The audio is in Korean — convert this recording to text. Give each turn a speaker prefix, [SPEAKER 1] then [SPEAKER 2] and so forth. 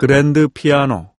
[SPEAKER 1] 그랜드 피아노.